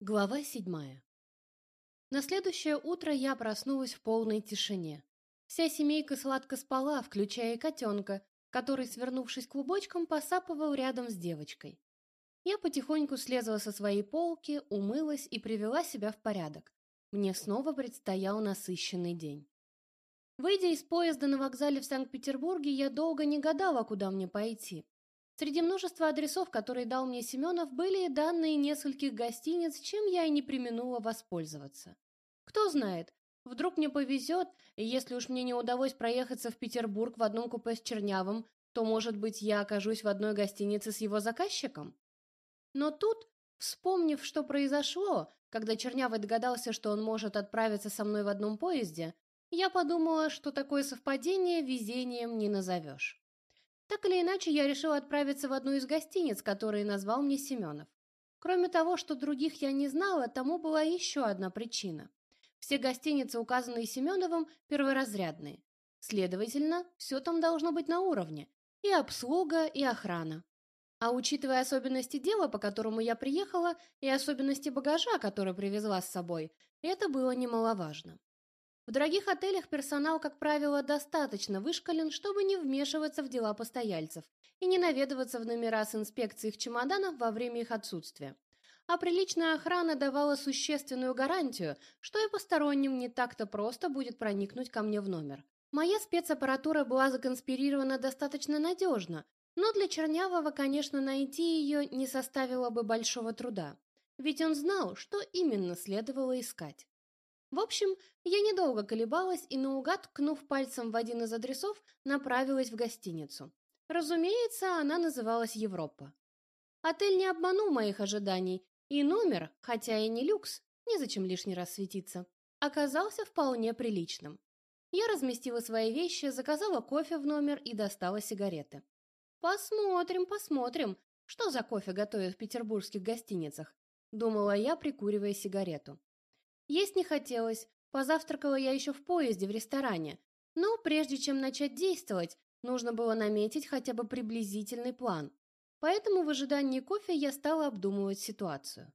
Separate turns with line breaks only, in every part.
Глава седьмая. На следующее утро я проснулась в полной тишине. Вся семейка сладко спала, включая котенка, который, свернувшись клубочком, посапывал рядом с девочкой. Я потихоньку слезла со своей полки, умылась и привела себя в порядок. Мне снова предстоял насыщенный день. Выйдя из поезда на вокзале в Санкт-Петербурге, я долго не гадала, куда мне пойти. Среди множества адресов, которые дал мне Семенов, были и данные нескольких гостиниц, чем я и не применула воспользоваться. Кто знает, вдруг мне повезет, и если уж мне не удалось проехаться в Петербург в одном купе с Чернявым, то, может быть, я окажусь в одной гостинице с его заказчиком? Но тут, вспомнив, что произошло, когда Чернявый догадался, что он может отправиться со мной в одном поезде, я подумала, что такое совпадение везением не назовешь. Так или иначе, я решила отправиться в одну из гостиниц, которые назвал мне Семенов. Кроме того, что других я не знала, тому была еще одна причина. Все гостиницы, указанные Семеновым, перворазрядные. Следовательно, все там должно быть на уровне. И обслуга, и охрана. А учитывая особенности дела, по которому я приехала, и особенности багажа, который привезла с собой, это было немаловажно. В дорогих отелях персонал, как правило, достаточно вышкален, чтобы не вмешиваться в дела постояльцев и не наведываться в номера с инспекцией их чемоданов во время их отсутствия. А приличная охрана давала существенную гарантию, что и посторонним не так-то просто будет проникнуть ко мне в номер. Моя спецаппаратура была законспирирована достаточно надежно, но для Чернявого, конечно, найти ее не составило бы большого труда, ведь он знал, что именно следовало искать. В общем, я недолго колебалась и, наугад, ткнув пальцем в один из адресов, направилась в гостиницу. Разумеется, она называлась «Европа». Отель не обманул моих ожиданий, и номер, хотя и не люкс, незачем лишний раз светиться, оказался вполне приличным. Я разместила свои вещи, заказала кофе в номер и достала сигареты. Посмотрим, посмотрим, что за кофе готовят в петербургских гостиницах, думала я, прикуривая сигарету. Есть не хотелось, позавтракала я еще в поезде в ресторане, но прежде чем начать действовать, нужно было наметить хотя бы приблизительный план. Поэтому в ожидании кофе я стала обдумывать ситуацию.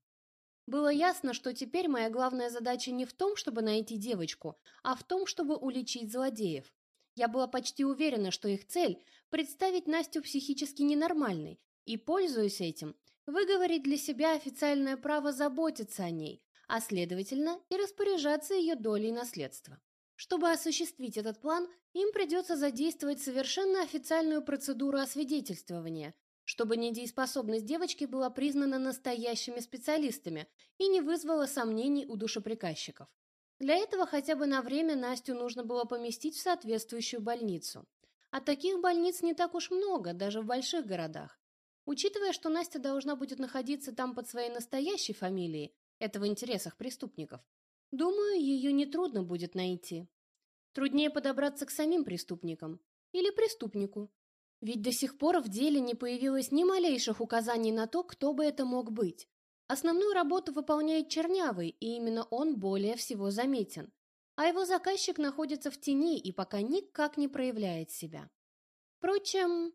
Было ясно, что теперь моя главная задача не в том, чтобы найти девочку, а в том, чтобы уличить злодеев. Я была почти уверена, что их цель – представить Настю психически ненормальной и, пользуясь этим, выговорить для себя официальное право заботиться о ней, а следовательно и распоряжаться ее долей наследства. Чтобы осуществить этот план, им придется задействовать совершенно официальную процедуру освидетельствования, чтобы недееспособность девочки была признана настоящими специалистами и не вызвала сомнений у душеприказчиков. Для этого хотя бы на время Настю нужно было поместить в соответствующую больницу. А таких больниц не так уж много, даже в больших городах. Учитывая, что Настя должна будет находиться там под своей настоящей фамилией, это в интересах преступников. Думаю, ее нетрудно будет найти. Труднее подобраться к самим преступникам. Или преступнику. Ведь до сих пор в деле не появилось ни малейших указаний на то, кто бы это мог быть. Основную работу выполняет Чернявый, и именно он более всего заметен. А его заказчик находится в тени и пока никак не проявляет себя. Впрочем,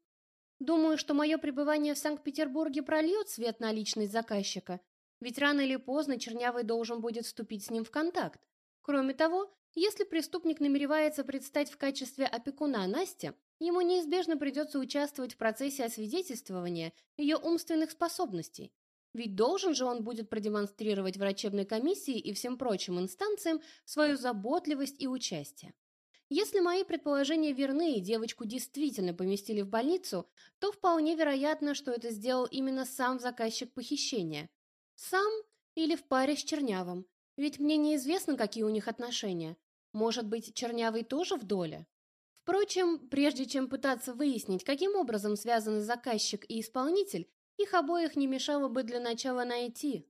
думаю, что мое пребывание в Санкт-Петербурге прольет свет на личность заказчика ведь рано или поздно Чернявый должен будет вступить с ним в контакт. Кроме того, если преступник намеревается предстать в качестве опекуна Насти, ему неизбежно придется участвовать в процессе освидетельствования ее умственных способностей. Ведь должен же он будет продемонстрировать врачебной комиссии и всем прочим инстанциям свою заботливость и участие. Если мои предположения верны и девочку действительно поместили в больницу, то вполне вероятно, что это сделал именно сам заказчик похищения, сам или в паре с Чернявым? Ведь мне неизвестно, какие у них отношения. Может быть, Чернявый тоже в доле? Впрочем, прежде чем пытаться выяснить, каким образом связаны заказчик и исполнитель, их обоих не мешало бы для начала найти.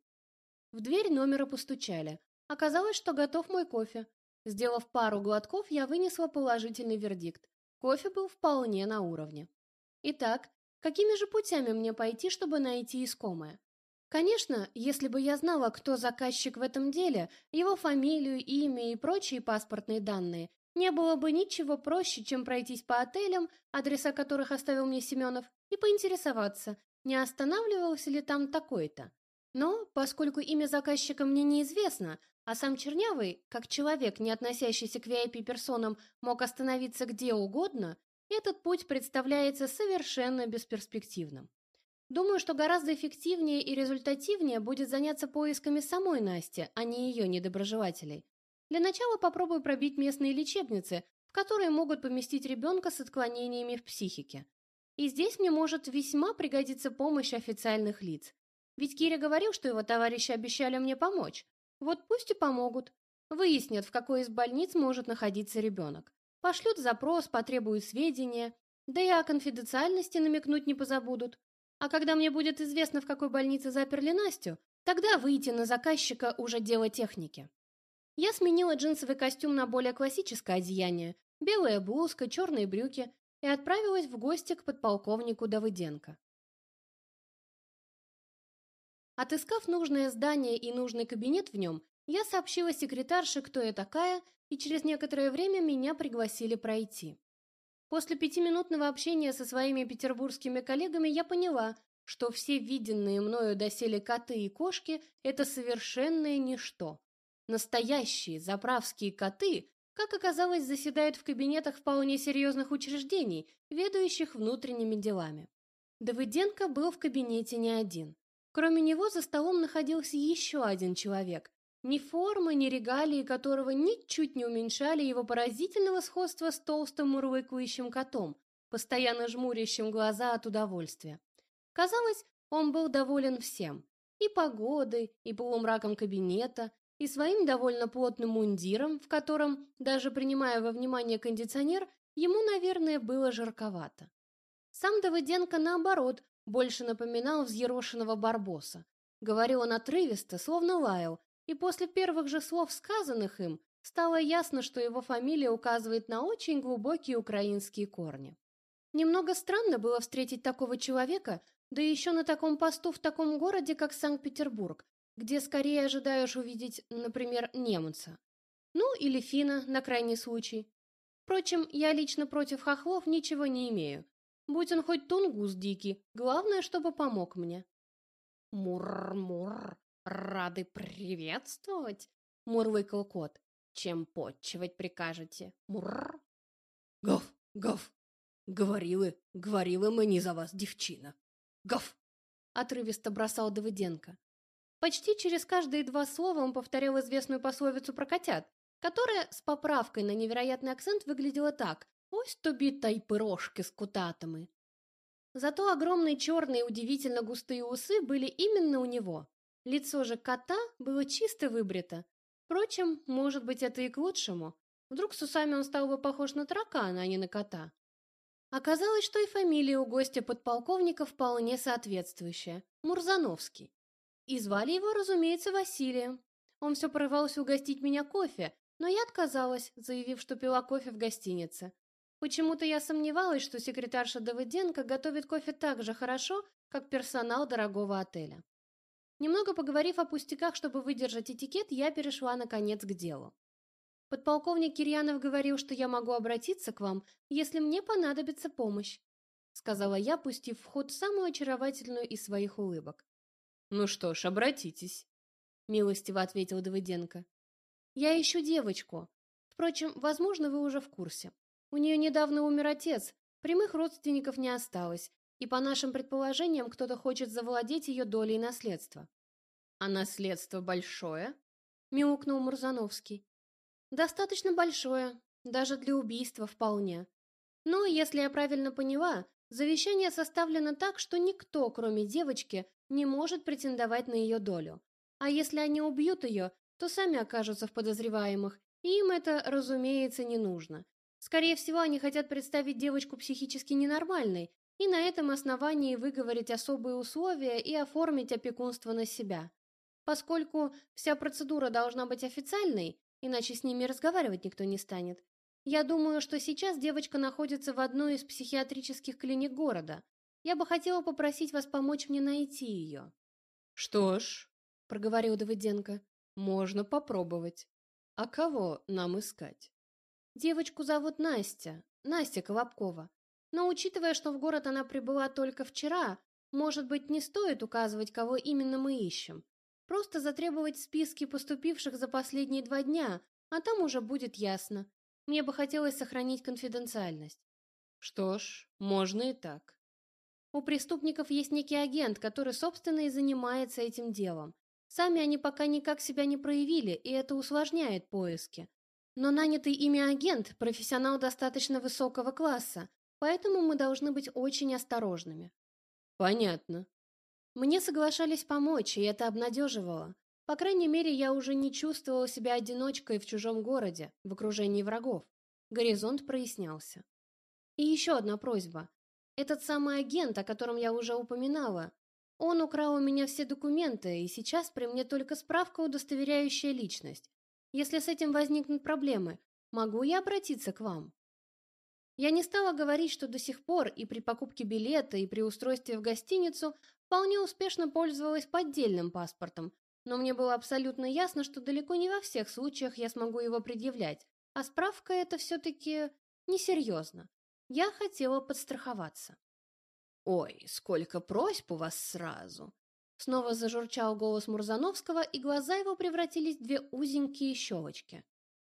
В дверь номера постучали. Оказалось, что готов мой кофе. Сделав пару глотков, я вынесла положительный вердикт. Кофе был вполне на уровне. Итак, какими же путями мне пойти, чтобы найти искомое? Конечно, если бы я знала, кто заказчик в этом деле, его фамилию, имя и прочие паспортные данные, не было бы ничего проще, чем пройтись по отелям, адреса которых оставил мне Семенов, и поинтересоваться, не останавливался ли там такой-то. Но, поскольку имя заказчика мне неизвестно, а сам Чернявый, как человек, не относящийся к VIP-персонам, мог остановиться где угодно, этот путь представляется совершенно бесперспективным. Думаю, что гораздо эффективнее и результативнее будет заняться поисками самой Насти, а не ее недоброжелателей. Для начала попробую пробить местные лечебницы, в которые могут поместить ребенка с отклонениями в психике. И здесь мне может весьма пригодиться помощь официальных лиц. Ведь Киря говорил, что его товарищи обещали мне помочь. Вот пусть и помогут. Выяснят, в какой из больниц может находиться ребенок. Пошлют запрос, потребуют сведения, да и о конфиденциальности намекнуть не позабудут. А когда мне будет известно, в какой больнице заперли Настю, тогда выйти на заказчика уже дело техники. Я сменила джинсовый костюм на более классическое одеяние, белая блузка, черные брюки и отправилась в гости к подполковнику Давыденко. Отыскав нужное здание и нужный кабинет в нем, я сообщила секретарше, кто я такая, и через некоторое время меня пригласили пройти. После пятиминутного общения со своими петербургскими коллегами я поняла, что все виденные мною доселе коты и кошки – это совершенное ничто. Настоящие заправские коты, как оказалось, заседают в кабинетах вполне серьезных учреждений, ведающих внутренними делами. Давыденко был в кабинете не один. Кроме него за столом находился еще один человек, ни формы, ни регалии которого ничуть не уменьшали его поразительного сходства с толстым мурлыкающим котом, постоянно жмурящим глаза от удовольствия. Казалось, он был доволен всем – и погодой, и полумраком кабинета, и своим довольно плотным мундиром, в котором, даже принимая во внимание кондиционер, ему, наверное, было жарковато. Сам Давыденко, наоборот, больше напоминал взъерошенного барбоса. Говорил он отрывисто, словно лаял, и после первых же слов, сказанных им, стало ясно, что его фамилия указывает на очень глубокие украинские корни. Немного странно было встретить такого человека, да еще на таком посту в таком городе, как Санкт-Петербург, где скорее ожидаешь увидеть, например, немца. Ну, или финна, на крайний случай. Впрочем, я лично против хохлов ничего не имею. Будь он хоть тунгус дикий, главное, чтобы помог мне. Мур-мур, рады приветствовать, мурлыкал кот. Чем подчивать прикажете? Мур.
Гав, гав. Говорилы, мы не за вас, девчина. Гав.
Отрывисто бросал Давыденко. Почти через каждые два слова он повторял известную пословицу про котят, которая с поправкой на невероятный акцент выглядела так «Ось тобі та пирожки с кутатами». Зато огромные черные удивительно густые усы были именно у него. Лицо же кота было чисто выбрито. Впрочем, может быть, это и к лучшему. Вдруг с усами он стал бы похож на таракана, а не на кота. Оказалось, что и фамилия у гостя подполковника вполне соответствующая – Мурзановский. И звали его, разумеется, Василием. Он все порывался угостить меня кофе, но я отказалась, заявив, что пила кофе в гостинице. Почему-то я сомневалась, что секретарша Давыденко готовит кофе так же хорошо, как персонал дорогого отеля. Немного поговорив о пустяках, чтобы выдержать этикет, я перешла, наконец, к делу. Подполковник Кирьянов говорил, что я могу обратиться к вам, если мне понадобится помощь, сказала я, пустив в ход самую очаровательную из своих улыбок.
«Ну что ж, обратитесь», — милостиво ответил Давыденко.
«Я ищу девочку. Впрочем, возможно, вы уже в курсе. У нее недавно умер отец, прямых родственников не осталось, и по нашим предположениям кто-то хочет завладеть ее долей наследства».
«А наследство большое?»
— мяукнул Мурзановский. «Достаточно большое, даже для убийства вполне. Но, если я правильно поняла, завещание составлено так, что никто, кроме девочки, не может претендовать на ее долю. А если они убьют ее, то сами окажутся в подозреваемых, и им это, разумеется, не нужно. Скорее всего, они хотят представить девочку психически ненормальной и на этом основании выговорить особые условия и оформить опекунство на себя. Поскольку вся процедура должна быть официальной, иначе с ними разговаривать никто не станет, я думаю, что сейчас девочка находится в одной из психиатрических клиник города, я бы хотела попросить вас помочь мне найти ее».
«Что ж», — проговорил Давыденко, — «можно попробовать. А кого нам искать?»
«Девочку зовут Настя, Настя Колобкова. Но учитывая, что в город она прибыла только вчера, Может быть, не стоит указывать, кого именно мы ищем. Просто затребовать списки поступивших за последние два дня, а там уже будет ясно. Мне бы хотелось сохранить конфиденциальность.
Что ж, можно и так.
У преступников есть некий агент, который, собственно, и занимается этим делом. Сами они пока никак себя не проявили, и это усложняет поиски. Но нанятый ими агент – профессионал достаточно высокого класса, поэтому мы должны быть очень осторожными.
Понятно.
Мне соглашались помочь, и это обнадеживало. По крайней мере, я уже не чувствовала себя одиночкой в чужом городе, в окружении врагов. Горизонт прояснялся. И еще одна просьба. Этот самый агент, о котором я уже упоминала, он украл у меня все документы, и сейчас при мне только справка, удостоверяющая личность. Если с этим возникнут проблемы, могу я обратиться к вам? Я не стала говорить, что до сих пор и при покупке билета, и при устройстве в гостиницу вполне успешно пользовалась поддельным паспортом, но мне было абсолютно ясно, что далеко не во всех случаях я смогу его предъявлять, а справка это все-таки несерьезно. Я хотела подстраховаться.
«Ой, сколько просьб у вас сразу!»
Снова зажурчал голос Мурзановского, и глаза его превратились в две узенькие щелочки.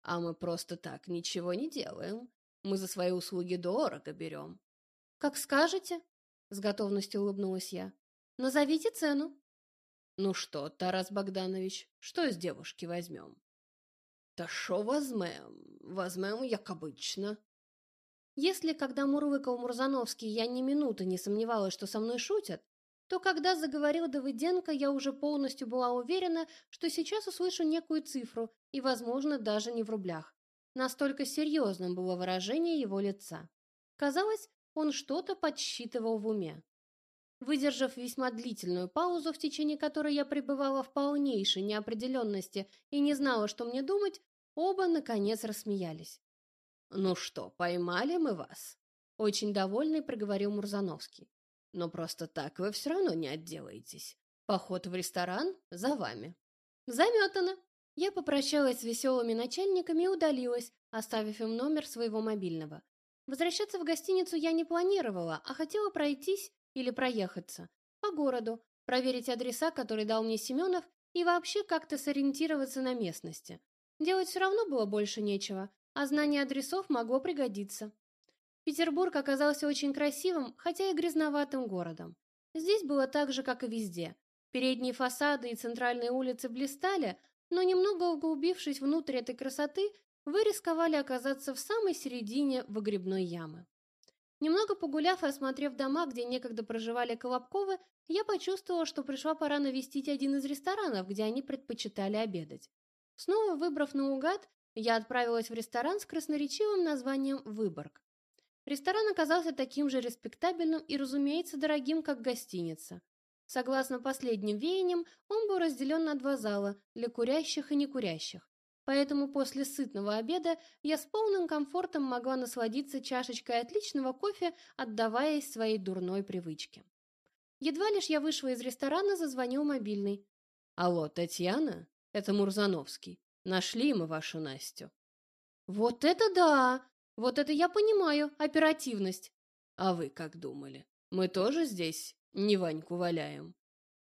«А мы просто так ничего не делаем. Мы за свои услуги дорого берем».
«Как скажете», — с готовностью улыбнулась я. «Назовите цену».
«Ну что, Тарас Богданович, что с девушки возьмем?»
«Та шо возьмем? Возьмем, як обычно». Если, когда мурлыкал Мурзановский, я ни минуты не сомневалась, что со мной шутят, то когда заговорил Давыденко, я уже полностью была уверена, что сейчас услышу некую цифру, и, возможно, даже не в рублях. Настолько серьезным было выражение его лица. Казалось, он что-то подсчитывал в уме. Выдержав весьма длительную паузу, в течение которой я пребывала в полнейшей неопределенности и не знала, что мне думать, оба, наконец, рассмеялись.
«Ну что, поймали мы вас?» Очень довольный проговорил Мурзановский. «Но просто так вы все равно не отделаетесь. Поход в ресторан за вами».
«Заметано!» Я попрощалась с веселыми начальниками и удалилась, оставив им номер своего мобильного. Возвращаться в гостиницу я не планировала, а хотела пройтись или проехаться по городу, проверить адреса, которые дал мне Семенов, и вообще как-то сориентироваться на местности. Делать все равно было больше нечего, а знание адресов могло пригодиться. Петербург оказался очень красивым, хотя и грязноватым городом. Здесь было так же, как и везде. Передние фасады и центральные улицы блистали, но немного углубившись внутрь этой красоты, вы рисковали оказаться в самой середине выгребной ямы. Немного погуляв и осмотрев дома, где некогда проживали Колобковы, я почувствовала, что пришла пора навестить один из ресторанов, где они предпочитали обедать. Снова выбрав наугад, я отправилась в ресторан с красноречивым названием «Выборг». Ресторан оказался таким же респектабельным и, разумеется, дорогим, как гостиница. Согласно последним веяниям, он был разделен на два зала для курящих и некурящих. Поэтому после сытного обеда я с полным комфортом могла насладиться чашечкой отличного кофе, отдаваясь своей дурной привычке. Едва лишь я вышла из ресторана, зазвонил мобильный.
«Алло, Татьяна? Это Мурзановский. Нашли мы вашу Настю».
«Вот это да! Вот это я понимаю, оперативность!»
«А вы как думали? Мы тоже здесь не Ваньку валяем?»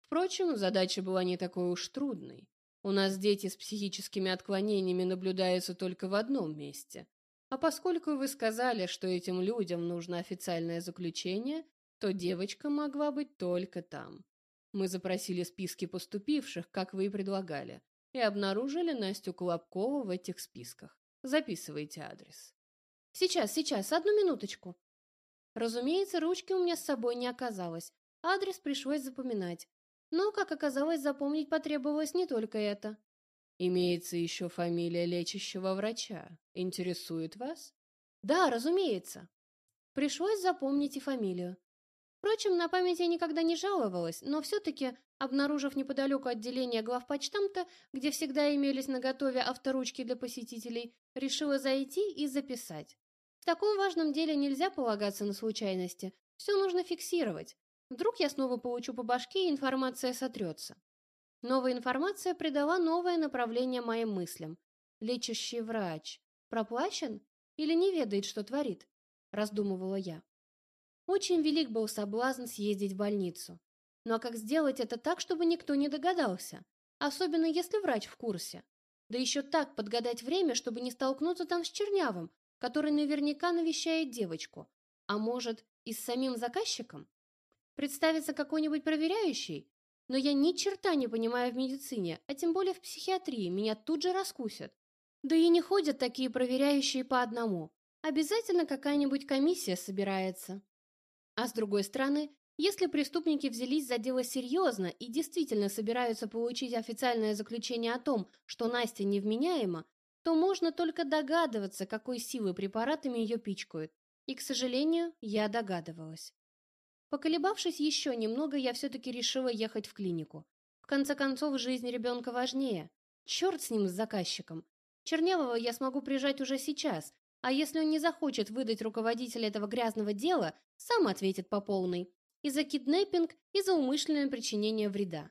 Впрочем, задача была не такой уж трудной. У нас дети с психическими отклонениями наблюдаются только в одном месте. А поскольку вы сказали, что этим людям нужно официальное заключение, то девочка могла быть только там. Мы запросили списки поступивших, как вы и предлагали, и обнаружили Настю Колобкову в этих списках. Записывайте адрес.
Сейчас, сейчас, одну минуточку. Разумеется, ручки у меня с собой не оказалось. Адрес пришлось запоминать. Но, как оказалось, запомнить потребовалось не только это.
Имеется еще фамилия лечащего врача. Интересует вас?
Да, разумеется. Пришлось запомнить и фамилию. Впрочем, на память я никогда не жаловалась, но все-таки, обнаружив неподалеку отделение главпочтамта, где всегда имелись наготове авторучки для посетителей, решила зайти и записать. В таком важном деле нельзя полагаться на случайности, все нужно фиксировать. Вдруг я снова получу по башке, и информация сотрется. Новая информация придала новое направление моим мыслям. Лечащий врач. Проплачен? Или не ведает, что творит? Раздумывала я. очень велик был соблазн съездить в больницу. Ну а как сделать это так, чтобы никто не догадался? Особенно если врач в курсе. Да еще так подгадать время, чтобы не столкнуться там с Чернявым, который наверняка навещает девочку. А может, и с самим заказчиком? Представится какой-нибудь проверяющий? Но я ни черта не понимаю в медицине, а тем более в психиатрии, меня тут же раскусят. Да и не ходят такие проверяющие по одному. Обязательно какая-нибудь комиссия собирается. А с другой стороны, если преступники взялись за дело серьезно и действительно собираются получить официальное заключение о том, что Настя невменяема, то можно только догадываться, какой силы препаратами ее пичкают. И, к сожалению, я догадывалась. Поколебавшись еще немного, я все-таки решила ехать в клинику. В конце концов, жизнь ребенка важнее. Черт с ним, с заказчиком. Чернявого я смогу прижать уже сейчас, а если он не захочет выдать руководителя этого грязного дела, сам ответит по полной. И за киднеппинг, и за умышленное причинение вреда.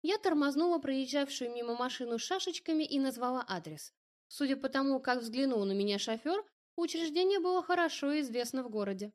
Я тормознула проезжавшую мимо машину шашечками и назвала адрес. Судя по тому, как взглянул на меня шофер, учреждение было хорошо известно в городе.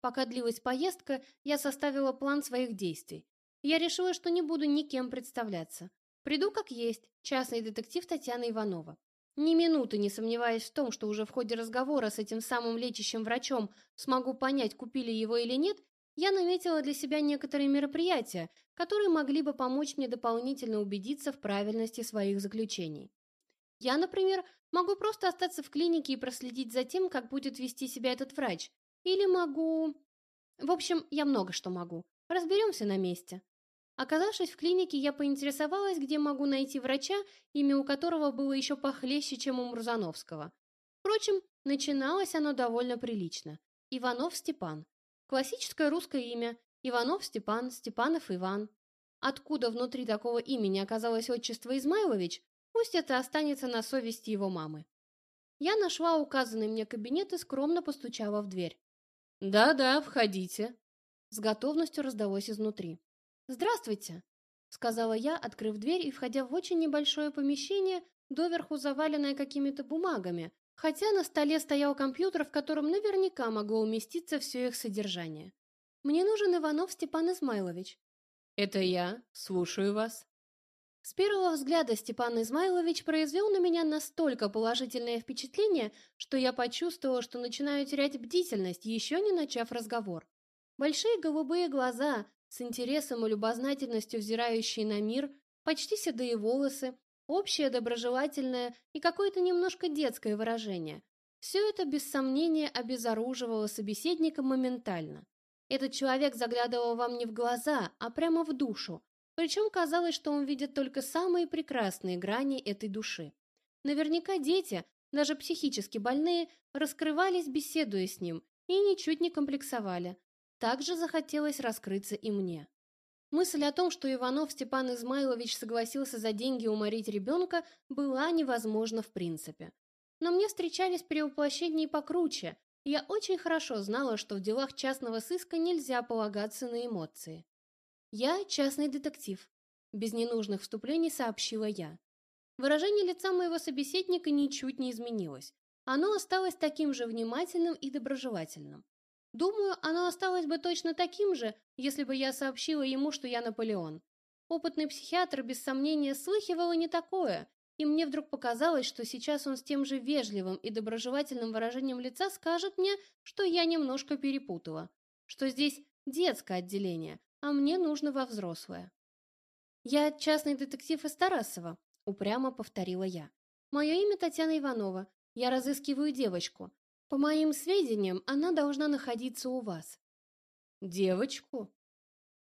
Пока длилась поездка, я составила план своих действий. Я решила, что не буду никем представляться. Приду как есть, частный детектив Татьяна Иванова. Ни минуты не сомневаясь в том, что уже в ходе разговора с этим самым лечащим врачом смогу понять, купили его или нет, я наметила для себя некоторые мероприятия, которые могли бы помочь мне дополнительно убедиться в правильности своих заключений. Я, например, могу просто остаться в клинике и проследить за тем, как будет вести себя этот врач. Или могу... В общем, я много что могу. Разберемся на месте. Оказавшись в клинике, я поинтересовалась, где могу найти врача, имя у которого было еще похлеще, чем у Мурзановского. Впрочем, начиналось оно довольно прилично. Иванов Степан. Классическое русское имя. Иванов Степан, Степанов Иван. Откуда внутри такого имени оказалось отчество Измайлович, пусть это останется на совести его мамы. Я нашла указанный мне кабинет и скромно постучала в дверь.
«Да-да, входите», — с готовностью раздалось изнутри.
«Здравствуйте!» — сказала я, открыв дверь и входя в очень небольшое помещение, доверху заваленное какими-то бумагами, хотя на столе стоял компьютер, в котором наверняка могло уместиться все их содержание. «Мне нужен Иванов Степан Измайлович».
«Это я. Слушаю вас».
С первого взгляда Степан Измайлович произвел на меня настолько положительное впечатление, что я почувствовала, что начинаю терять бдительность, еще не начав разговор. Большие голубые глаза, с интересом и любознательностью взирающие на мир, почти седые волосы, общее доброжелательное и какое-то немножко детское выражение. Все это без сомнения обезоруживало собеседника моментально. Этот человек заглядывал вам не в глаза, а прямо в душу, причем казалось, что он видит только самые прекрасные грани этой души. Наверняка дети, даже психически больные, раскрывались, беседуя с ним, и ничуть не комплексовали, также захотелось раскрыться и мне. Мысль о том, что Иванов Степан Измайлович согласился за деньги уморить ребенка, была невозможна в принципе. Но мне встречались перевоплощения и покруче, я очень хорошо знала, что в делах частного сыска нельзя полагаться на эмоции. «Я частный детектив», – без ненужных вступлений сообщила я. Выражение лица моего собеседника ничуть не изменилось. Оно осталось таким же внимательным и доброжелательным. Думаю, оно осталось бы точно таким же, если бы я сообщила ему, что я Наполеон. Опытный психиатр без сомнения слыхивал и не такое, и мне вдруг показалось, что сейчас он с тем же вежливым и доброжелательным выражением лица скажет мне, что я немножко перепутала, что здесь детское отделение, а мне нужно во взрослое. «Я частный детектив из Тарасова», — упрямо повторила я. «Мое имя Татьяна Иванова. Я разыскиваю девочку. По моим сведениям, она должна находиться у вас.
Девочку?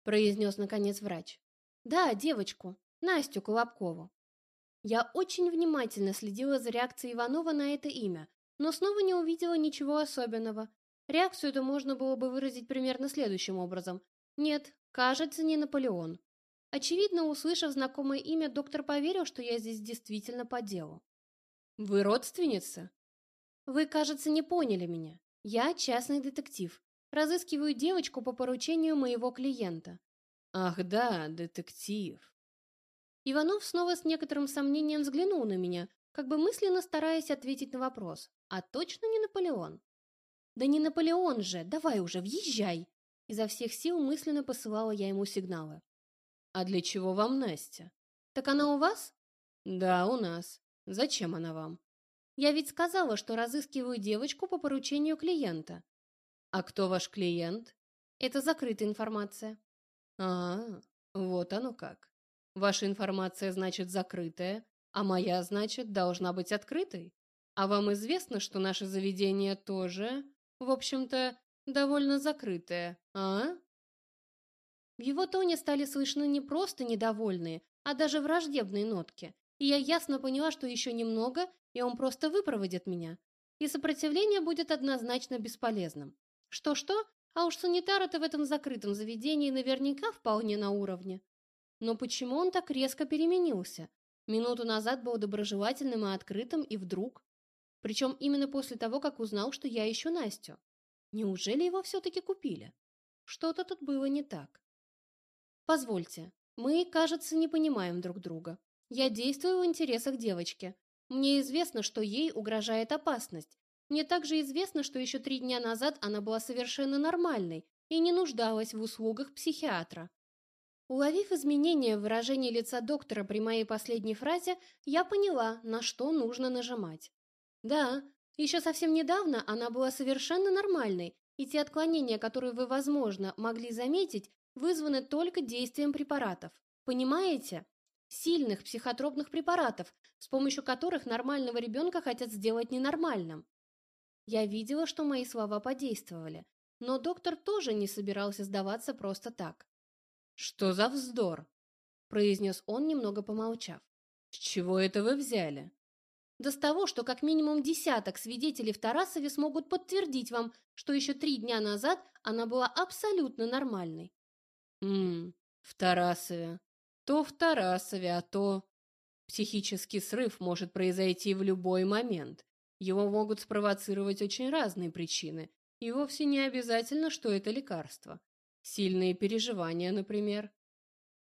произнес наконец врач.
Да, девочку, Настю Колобкову. Я очень внимательно следила за реакцией Иванова на это имя, но снова не увидела ничего особенного. Реакцию эту можно было бы выразить примерно следующим образом. Нет, кажется, не Наполеон. Очевидно, услышав знакомое имя, доктор поверил, что я здесь действительно по делу.
«Вы родственница?»
Вы, кажется, не поняли меня. Я частный детектив. Разыскиваю девочку по поручению моего клиента.
Ах да, детектив.
Иванов снова с некоторым сомнением взглянул на меня, как бы мысленно стараясь ответить на вопрос. А точно не Наполеон? Да не Наполеон же, давай уже, въезжай. Изо всех сил мысленно посылала я ему сигналы.
А для чего вам Настя?
Так она у вас?
Да, у нас. Зачем она вам?
Я ведь сказала, что разыскиваю девочку по поручению клиента.
А кто ваш клиент?
Это закрытая информация.
А, вот оно как. Ваша информация значит закрытая, а моя, значит, должна быть открытой. А вам известно, что наше заведение тоже, в общем-то, довольно закрытое, а?
В его тоне стали слышны не просто недовольные, а даже враждебные нотки. И я ясно поняла, что еще немного, и он просто выпроводит меня. И сопротивление будет однозначно бесполезным. Что-что, а уж санитары-то в этом закрытом заведении наверняка вполне на уровне. Но почему он так резко переменился? Минуту назад был доброжелательным и открытым, и вдруг... Причем именно после того, как узнал, что я ищу Настю. Неужели его все-таки купили? Что-то тут было не так. Позвольте, мы, кажется, не понимаем друг друга. Я действую в интересах девочки. Мне известно, что ей угрожает опасность. Мне также известно, что еще три дня назад она была совершенно нормальной и не нуждалась в услугах психиатра. Уловив изменения в выражении лица доктора при моей последней фразе, я поняла, на что нужно нажимать. Да, еще совсем недавно она была совершенно нормальной, и те отклонения, которые вы, возможно, могли заметить, вызваны только действием препаратов. Понимаете? Сильных психотропных препаратов, с помощью которых нормального ребенка хотят сделать ненормальным. Я видела, что мои слова подействовали, но доктор тоже не собирался сдаваться просто так.
«Что за вздор?» – произнес он, немного помолчав. «С чего это вы взяли?»
Да с того, что как минимум десяток свидетелей в Тарасове смогут подтвердить вам, что еще три дня назад она была абсолютно нормальной.
Ммм, в Тарасове. То в Тарасове, а то... Психический срыв может произойти в любой момент. Его могут спровоцировать очень разные причины, и вовсе не обязательно, что это лекарство. Сильные переживания, например.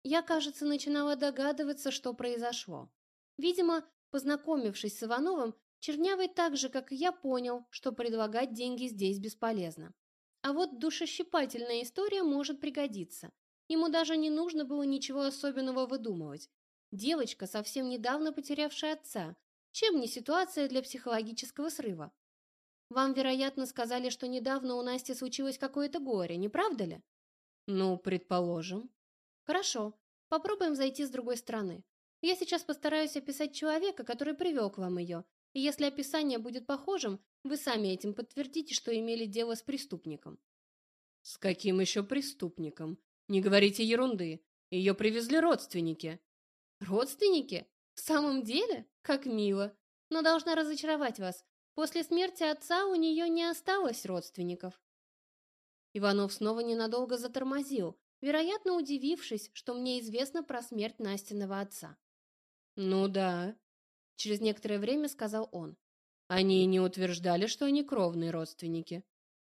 Я, кажется, начинала догадываться, что произошло. Видимо, Познакомившись с Ивановым, Чернявый так же, как и я, понял, что предлагать деньги здесь бесполезно. А вот душещипательная история может пригодиться. Ему даже не нужно было ничего особенного выдумывать. Девочка, совсем недавно потерявшая отца. Чем не ситуация для психологического срыва? Вам, вероятно, сказали, что недавно у Насти случилось какое-то горе, не правда ли?
Ну, предположим.
Хорошо, попробуем зайти с другой стороны. Я сейчас постараюсь описать человека, который привел к вам ее, и если описание будет похожим, вы сами этим подтвердите, что имели дело с преступником».
«С каким еще преступником? Не говорите ерунды. Ее привезли родственники».
«Родственники? В самом деле? Как мило. Но должна разочаровать вас. После смерти отца у нее не осталось родственников». Иванов снова ненадолго затормозил, вероятно, удивившись, что мне известно про смерть Настиного отца.
«Ну да», —
через некоторое время сказал он.
«Они не утверждали, что они кровные родственники.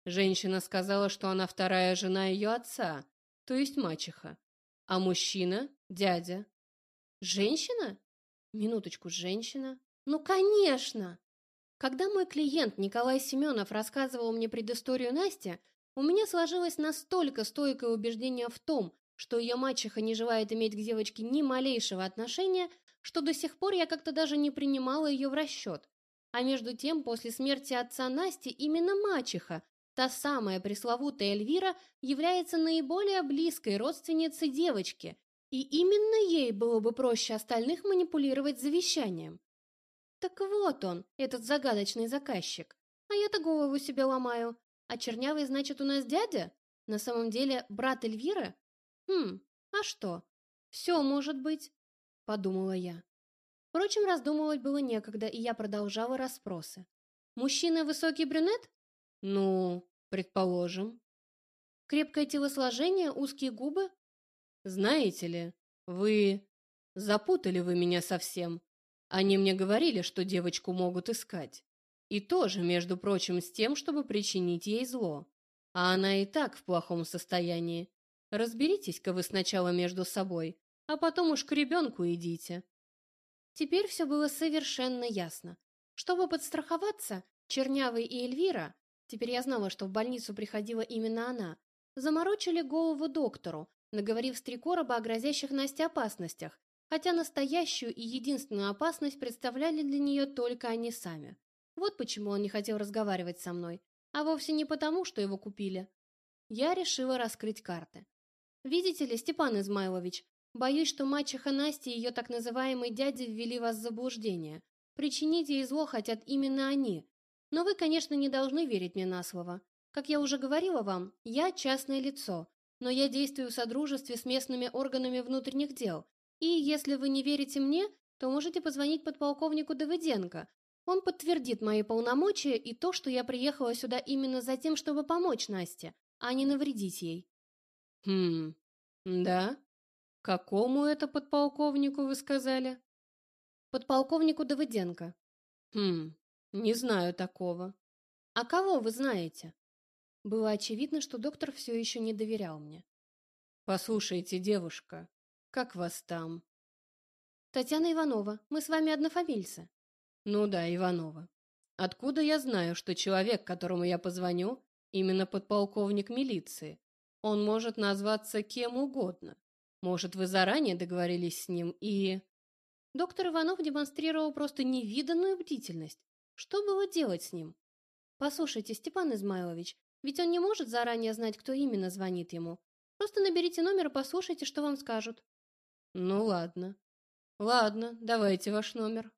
Женщина сказала, что она вторая жена ее отца, то есть мачеха, а мужчина — дядя».
«Женщина? Минуточку, женщина? Ну, конечно!» Когда мой клиент Николай Семенов рассказывал мне предысторию Насти, у меня сложилось настолько стойкое убеждение в том, что ее мачеха не желает иметь к девочке ни малейшего отношения, что до сих пор я как-то даже не принимала ее в расчет. А между тем, после смерти отца Насти именно мачеха, та самая пресловутая Эльвира, является наиболее близкой родственницей девочки, и именно ей было бы проще остальных манипулировать завещанием. Так вот он, этот загадочный заказчик. А я-то голову себе ломаю. А чернявый, значит, у нас дядя? На самом деле, брат Эльвиры? Хм, а что? Все может быть подумала я. Впрочем, раздумывать было некогда, и я продолжала расспросы. Мужчина высокий брюнет?
Ну, предположим.
Крепкое телосложение, узкие губы?
Знаете ли, вы запутали вы меня совсем. Они мне говорили, что девочку могут искать. И тоже, между прочим, с тем, чтобы причинить ей зло. А она и так в плохом состоянии. Разберитесь-ка вы сначала между собой, а потом уж к ребенку идите.
Теперь все было совершенно ясно. Чтобы подстраховаться, Чернявый и Эльвира, теперь я знала, что в больницу приходила именно она, заморочили голову доктору, наговорив с три короба о грозящих Насте опасностях, хотя настоящую и единственную опасность представляли для нее только они сами. Вот почему он не хотел разговаривать со мной, а вовсе не потому, что его купили. Я решила раскрыть карты. Видите ли, Степан Измайлович, боюсь, что мачеха Насти и ее так называемый дядя ввели вас в заблуждение. Причинить ей зло хотят именно они. Но вы, конечно, не должны верить мне на слово. Как я уже говорила вам, я частное лицо, но я действую в содружестве с местными органами внутренних дел. И если вы не верите мне, то можете позвонить подполковнику Давыденко. Он подтвердит мои полномочия и то, что я приехала сюда именно за тем, чтобы помочь Насте, а не навредить ей.
Хм. Да? Какому это подполковнику вы сказали?
Подполковнику Давыденко.
Хм. Не знаю такого.
А кого вы знаете? Было очевидно, что доктор все еще не доверял мне.
«Послушайте, девушка, как вас там?»
«Татьяна Иванова. Мы с вами однофамильцы».
«Ну да, Иванова. Откуда я знаю, что человек, которому я позвоню, именно подполковник милиции? Он может назваться кем угодно. Может, вы заранее договорились с ним и...»
Доктор Иванов демонстрировал просто невиданную бдительность. Что было делать с ним? «Послушайте, Степан Измайлович, ведь он не может заранее знать, кто именно звонит ему. Просто наберите номер и послушайте, что вам скажут.
Ну ладно. Ладно, давайте ваш номер.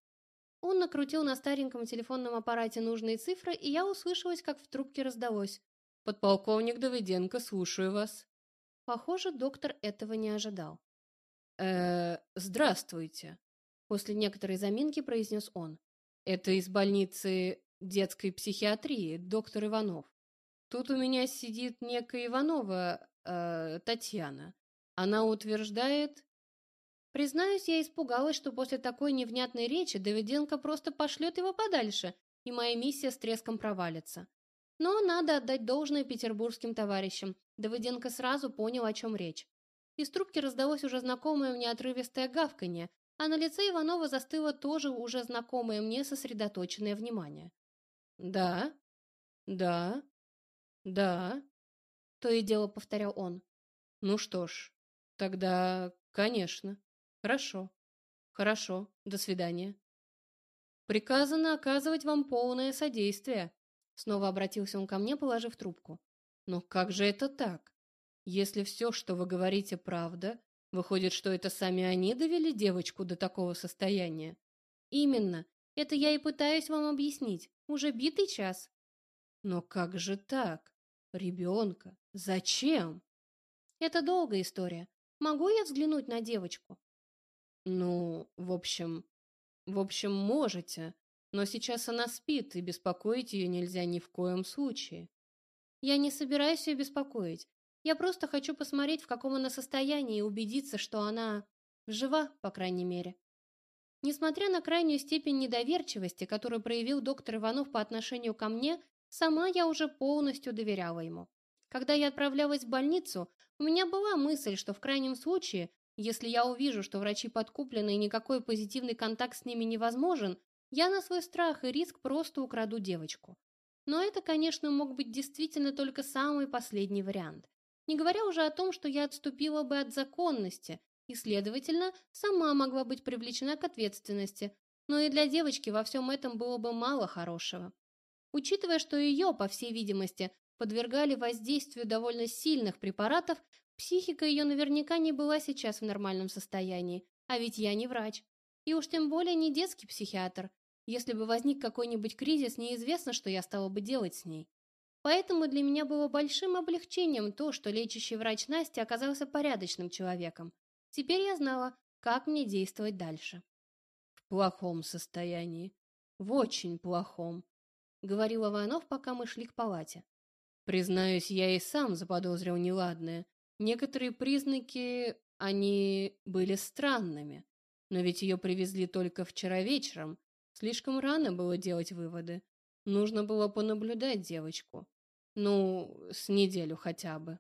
Он накрутил на стареньком телефонном аппарате нужные цифры, и я услышалась, как в трубке раздалось.
Подполковник Давыденко, слушаю вас.
Похоже, доктор этого не ожидал.
э здравствуйте.
После некоторой заминки произнес он.
Это из больницы детской психиатрии, доктор Иванов. Тут у меня сидит некая Иванова э, Татьяна. Она утверждает...
Признаюсь, я испугалась, что после такой невнятной речи Давиденко просто пошлет его подальше, и моя миссия с треском провалится. Но надо отдать должное петербургским товарищам. Давыденко сразу понял, о чем речь. Из трубки раздалось уже знакомое мне отрывистое гавканье, а на лице Иванова застыло тоже уже знакомое мне сосредоточенное внимание.
«Да, да, «Да», — то и дело повторял он. «Ну что ж, тогда, конечно. Хорошо. Хорошо. До свидания». «Приказано оказывать вам полное содействие», — снова обратился он ко мне, положив трубку. «Но как же это так? Если все, что вы говорите, правда, выходит, что это сами они довели девочку до такого состояния?»
«Именно. Это я и пытаюсь вам объяснить. Уже битый час».
«Но как же так? Ребенка? Зачем?
Это долгая история. Могу я взглянуть на девочку?
Ну, в общем... В общем, можете. Но сейчас она спит, и беспокоить ее нельзя ни в коем случае.
Я не собираюсь ее беспокоить. Я просто хочу посмотреть, в каком она состоянии, и убедиться, что она жива, по крайней мере. Несмотря на крайнюю степень недоверчивости, которую проявил доктор Иванов по отношению ко мне, Сама я уже полностью доверяла ему. Когда я отправлялась в больницу, у меня была мысль, что в крайнем случае, если я увижу, что врачи подкуплены и никакой позитивный контакт с ними невозможен, я на свой страх и риск просто украду девочку. Но это, конечно, мог быть действительно только самый последний вариант. Не говоря уже о том, что я отступила бы от законности и, следовательно, сама могла быть привлечена к ответственности, но и для девочки во всем этом было бы мало хорошего. Учитывая, что ее, по всей видимости, подвергали воздействию довольно сильных препаратов, психика ее наверняка не была сейчас в нормальном состоянии, а ведь я не врач. И уж тем более не детский психиатр. Если бы возник какой-нибудь кризис, неизвестно, что я стала бы делать с ней. Поэтому для меня было большим облегчением то, что лечащий врач Настя оказался порядочным человеком. Теперь я знала, как мне действовать дальше.
В плохом состоянии. В очень плохом говорил Иванов, пока мы шли к палате. Признаюсь, я и сам заподозрил неладное. Некоторые признаки, они были странными. Но ведь ее привезли только вчера вечером. Слишком рано было делать выводы. Нужно было понаблюдать девочку. Ну, с неделю хотя бы.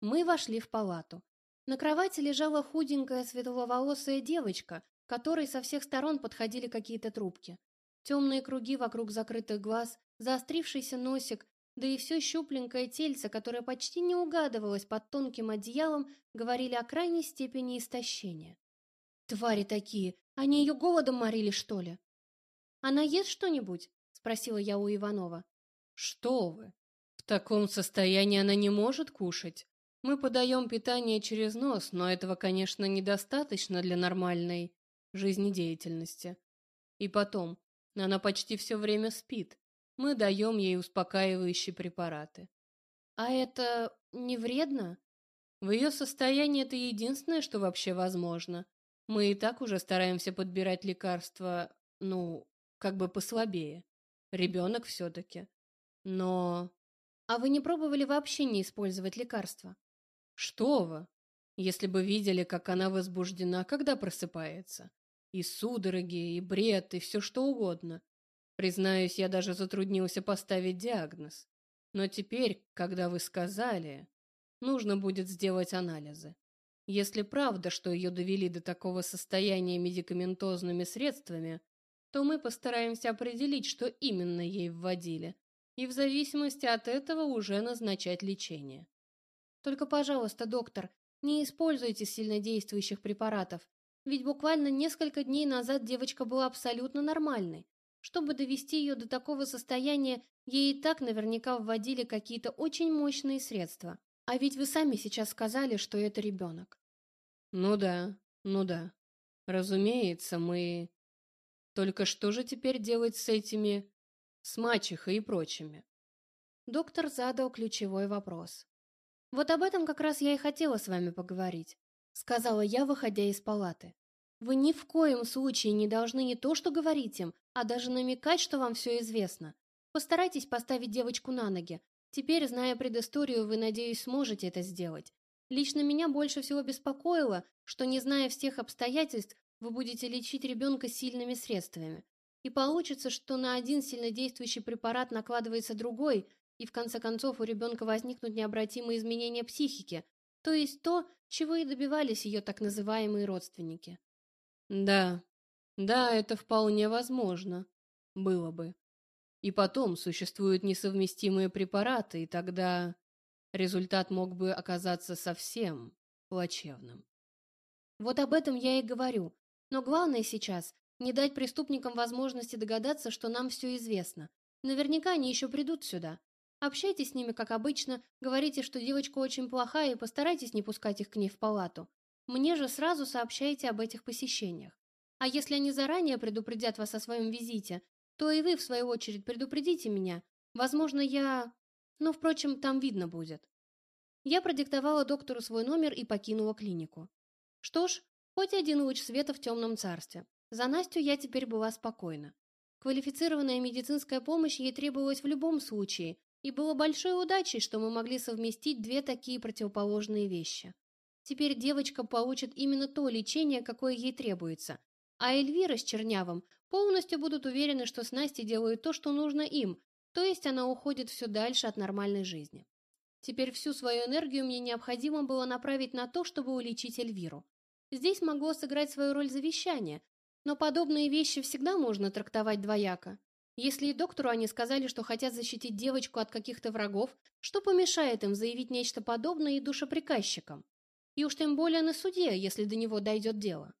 Мы вошли в палату. На кровати лежала худенькая светловолосая девочка, которой со всех сторон подходили какие-то трубки. Темные круги вокруг закрытых глаз, заострившийся носик, да и все щупленькое тельце, которое почти не угадывалось под тонким одеялом, говорили о крайней степени истощения. «Твари такие! Они ее голодом морили, что ли?» «Она ест что-нибудь?» — спросила я у Иванова.
«Что вы! В таком состоянии она не может кушать. Мы подаем питание через нос, но этого, конечно, недостаточно для нормальной жизнедеятельности. И потом, она почти все время спит. Мы даем ей успокаивающие препараты.
А это не вредно?
В ее состоянии это единственное, что вообще возможно. Мы и так уже стараемся подбирать лекарства, ну, как бы послабее. Ребенок все-таки. Но...
А вы не пробовали вообще не использовать лекарства?
Что вы? Если бы видели, как она возбуждена, когда просыпается. И судороги, и бред, и все что угодно. Признаюсь, я даже затруднился поставить диагноз. Но теперь, когда вы сказали, нужно будет сделать анализы. Если правда, что ее довели до такого состояния медикаментозными средствами, то мы постараемся определить, что именно ей вводили, и в зависимости от этого уже назначать лечение.
Только, пожалуйста, доктор, не используйте сильнодействующих препаратов, ведь буквально несколько дней назад девочка была абсолютно нормальной. Чтобы довести ее до такого состояния, ей и так наверняка вводили какие-то очень мощные средства. А ведь вы сами сейчас сказали, что это ребенок.
Ну да, ну да. Разумеется, мы... Только что же теперь делать с этими... с мачехой и прочими?
Доктор задал ключевой вопрос. Вот об этом как раз я и хотела с вами поговорить, сказала я, выходя из палаты. Вы ни в коем случае не должны не то что говорить им, а даже намекать, что вам все известно. Постарайтесь поставить девочку на ноги. Теперь, зная предысторию, вы, надеюсь, сможете это сделать. Лично меня больше всего беспокоило, что, не зная всех обстоятельств, вы будете лечить ребенка сильными средствами. И получится, что на один сильнодействующий препарат накладывается другой, и в конце концов у ребенка возникнут необратимые изменения психики, то есть то, чего и добивались ее так называемые родственники.
Да, да, это вполне возможно. Было бы. И потом существуют несовместимые препараты, и тогда результат мог бы оказаться совсем плачевным.
Вот об этом я и говорю. Но главное сейчас не дать преступникам возможности догадаться, что нам все известно. Наверняка они еще придут сюда. Общайтесь с ними, как обычно, говорите, что девочка очень плохая, и постарайтесь не пускать их к ней в палату. Мне же сразу сообщайте об этих посещениях. А если они заранее предупредят вас о своем визите, то и вы, в свою очередь, предупредите меня. Возможно, я... Ну, впрочем, там видно будет. Я продиктовала доктору свой номер и покинула клинику. Что ж, хоть один луч света в темном царстве. За Настю я теперь была спокойна. Квалифицированная медицинская помощь ей требовалась в любом случае, и было большой удачей, что мы могли совместить две такие противоположные вещи. Теперь девочка получит именно то лечение, какое ей требуется. А Эльвира с Чернявым полностью будут уверены, что с Настей делают то, что нужно им, то есть она уходит все дальше от нормальной жизни. Теперь всю свою энергию мне необходимо было направить на то, чтобы уличить Эльвиру. Здесь могло сыграть свою роль завещание, но подобные вещи всегда можно трактовать двояко. Если и доктору они сказали, что хотят защитить девочку от каких-то врагов, что помешает им заявить нечто подобное и душеприказчикам? И уж тем более на суде, если до него дойдет дело.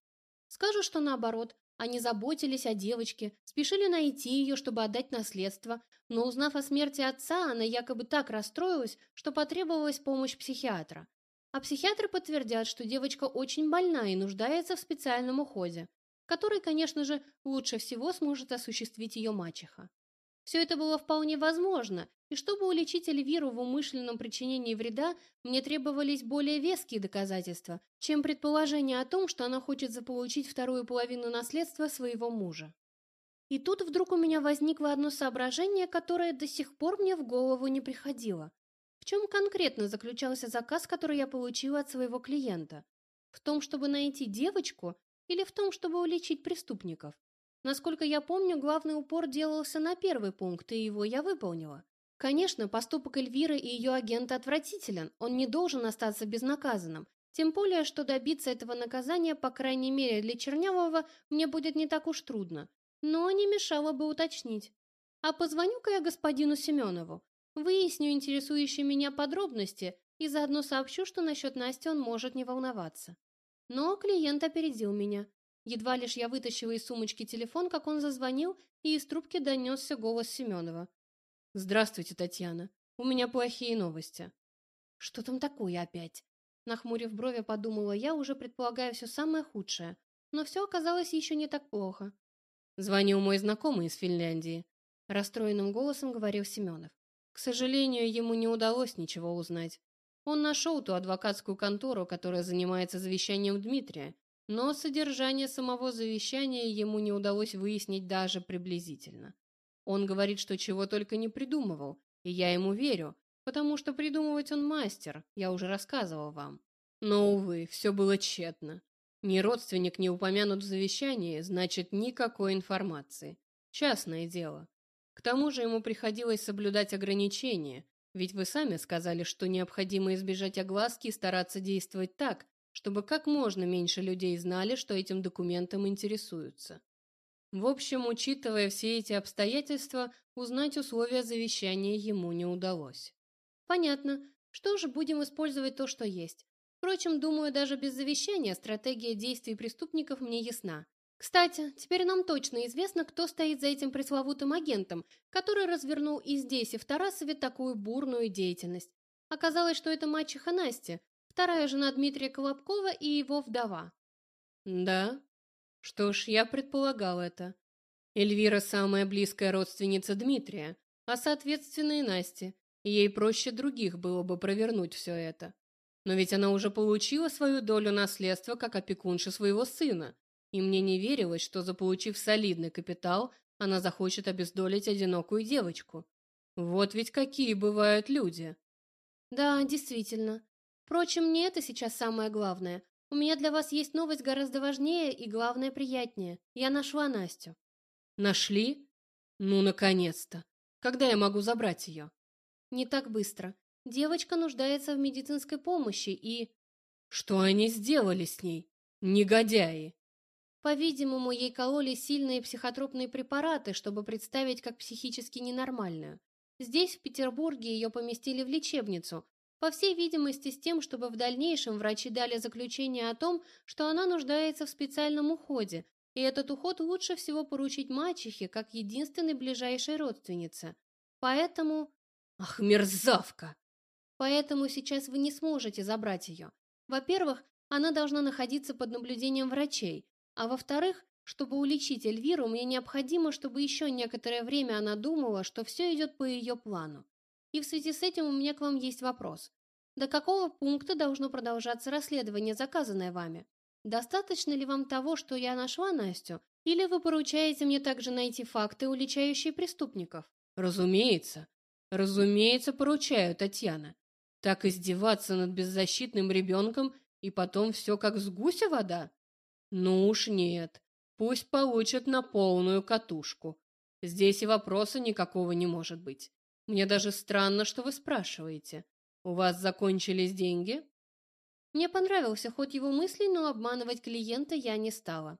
Скажу, что наоборот, они заботились о девочке, спешили найти ее, чтобы отдать наследство, но узнав о смерти отца, она якобы так расстроилась, что потребовалась помощь психиатра. А психиатры подтвердят, что девочка очень больна и нуждается в специальном уходе, который, конечно же, лучше всего сможет осуществить ее мачеха. Все это было вполне возможно, и чтобы уличить Эльвиру в умышленном причинении вреда, мне требовались более веские доказательства, чем предположение о том, что она хочет заполучить вторую половину наследства своего мужа. И тут вдруг у меня возникло одно соображение, которое до сих пор мне в голову не приходило. Чем конкретно заключался заказ, который я получила от своего клиента? В том, чтобы найти девочку, или в том, чтобы уличить преступников? Насколько я помню, главный упор делался на первый пункт, и его я выполнила. Конечно, поступок Эльвиры и ее агента отвратителен, он не должен остаться безнаказанным, тем более, что добиться этого наказания, по крайней мере для Чернявого, мне будет не так уж трудно. Но не мешало бы уточнить. А позвоню-ка я господину Семенову. Выясню интересующие меня подробности и заодно сообщу, что насчет Насти он может не волноваться. Но клиент опередил меня. Едва лишь я вытащила из сумочки телефон, как он зазвонил, и из трубки донесся голос Семенова.
«Здравствуйте, Татьяна. У меня плохие новости».
«Что там такое опять?» Нахмурив брови, подумала я, уже предполагая все самое худшее. Но все оказалось еще не так плохо.
Звонил мой знакомый из Финляндии. Расстроенным голосом говорил Семенов. К сожалению, ему не удалось ничего узнать. Он нашел ту адвокатскую контору, которая занимается завещанием Дмитрия, но содержание самого завещания ему не удалось выяснить даже приблизительно. Он говорит, что чего только не придумывал, и я ему верю, потому что придумывать он мастер, я уже рассказывал вам. Но, увы, все было тщетно. Ни родственник не упомянут в завещании, значит, никакой информации. Частное дело. К тому же ему приходилось соблюдать ограничения, ведь вы сами сказали, что необходимо избежать огласки и стараться действовать так, чтобы как можно меньше людей знали, что этим документом интересуются. В общем, учитывая все эти обстоятельства, узнать условия завещания ему не удалось.
Понятно. Что же, будем использовать то, что есть. Впрочем, думаю, даже без завещания стратегия действий преступников мне ясна. Кстати, теперь нам точно известно, кто стоит за этим пресловутым агентом, который развернул и здесь, и в Тарасове такую бурную деятельность. Оказалось, что это мачеха Настя, вторая жена Дмитрия Колобкова и его вдова.
Да? Что ж, я предполагал это. Эльвира самая близкая родственница Дмитрия, а соответственно и Насти, ей проще других было бы провернуть все это. Но ведь она уже получила свою долю наследства как опекунша своего сына, и мне не верилось, что, заполучив солидный капитал, она захочет обездолить одинокую девочку. Вот ведь какие бывают люди.
Да, действительно. Впрочем, не это сейчас самое главное. У меня для вас есть новость гораздо важнее и, главное, приятнее. Я нашла Настю.
Нашли? Ну, наконец-то. Когда я могу забрать ее?
Не так быстро. Девочка нуждается в медицинской помощи и...
Что они сделали с ней? Негодяи!
По-видимому, ей кололи сильные психотропные препараты, чтобы представить как психически ненормальную. Здесь, в Петербурге, ее поместили в лечебницу, по всей видимости, с тем, чтобы в дальнейшем врачи дали заключение о том, что она нуждается в специальном уходе, и этот уход лучше всего поручить мачехе, как единственной ближайшей родственнице. Поэтому...
Ах, мерзавка!
Поэтому сейчас вы не сможете забрать ее. Во-первых, она должна находиться под наблюдением врачей, а во-вторых, чтобы уличить Эльвиру, мне необходимо, чтобы еще некоторое время она думала, что все идет по ее плану. И в связи с этим у меня к вам есть вопрос. До какого пункта должно продолжаться расследование, заказанное вами? Достаточно ли вам того, что я нашла Настю, или вы поручаете мне также найти факты, уличающие преступников?
Разумеется. Разумеется, поручаю, Татьяна. Так издеваться над беззащитным ребенком и потом все как с гуся вода? Ну уж нет. Пусть получат на полную катушку. Здесь и вопроса никакого не может быть. Мне даже странно, что вы спрашиваете. У вас закончились деньги?
Мне понравился ход его мыслей, но обманывать клиента я не стала.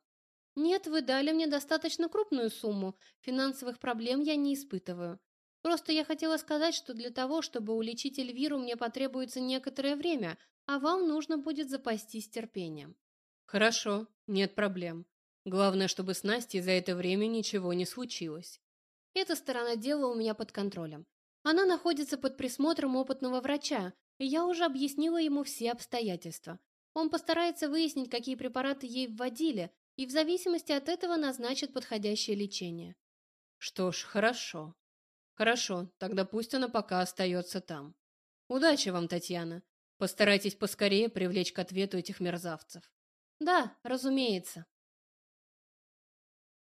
Нет, вы дали мне достаточно крупную сумму. Финансовых проблем я не испытываю. Просто я хотела сказать, что для того, чтобы уличить Эльвиру, мне потребуется некоторое время, а вам нужно будет запастись терпением.
Хорошо, нет проблем. Главное, чтобы с Настей за это время ничего не случилось.
Эта сторона дела у меня под контролем. Она находится под присмотром опытного врача, и я уже объяснила ему все обстоятельства. Он постарается выяснить, какие препараты ей вводили, и в зависимости от этого назначит подходящее лечение.
Что ж, хорошо. Хорошо, тогда пусть она пока остается там. Удачи вам, Татьяна. Постарайтесь поскорее привлечь к ответу этих мерзавцев.
Да, разумеется.